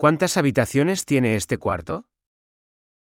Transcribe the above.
¿Cuántas habitaciones tiene este cuarto?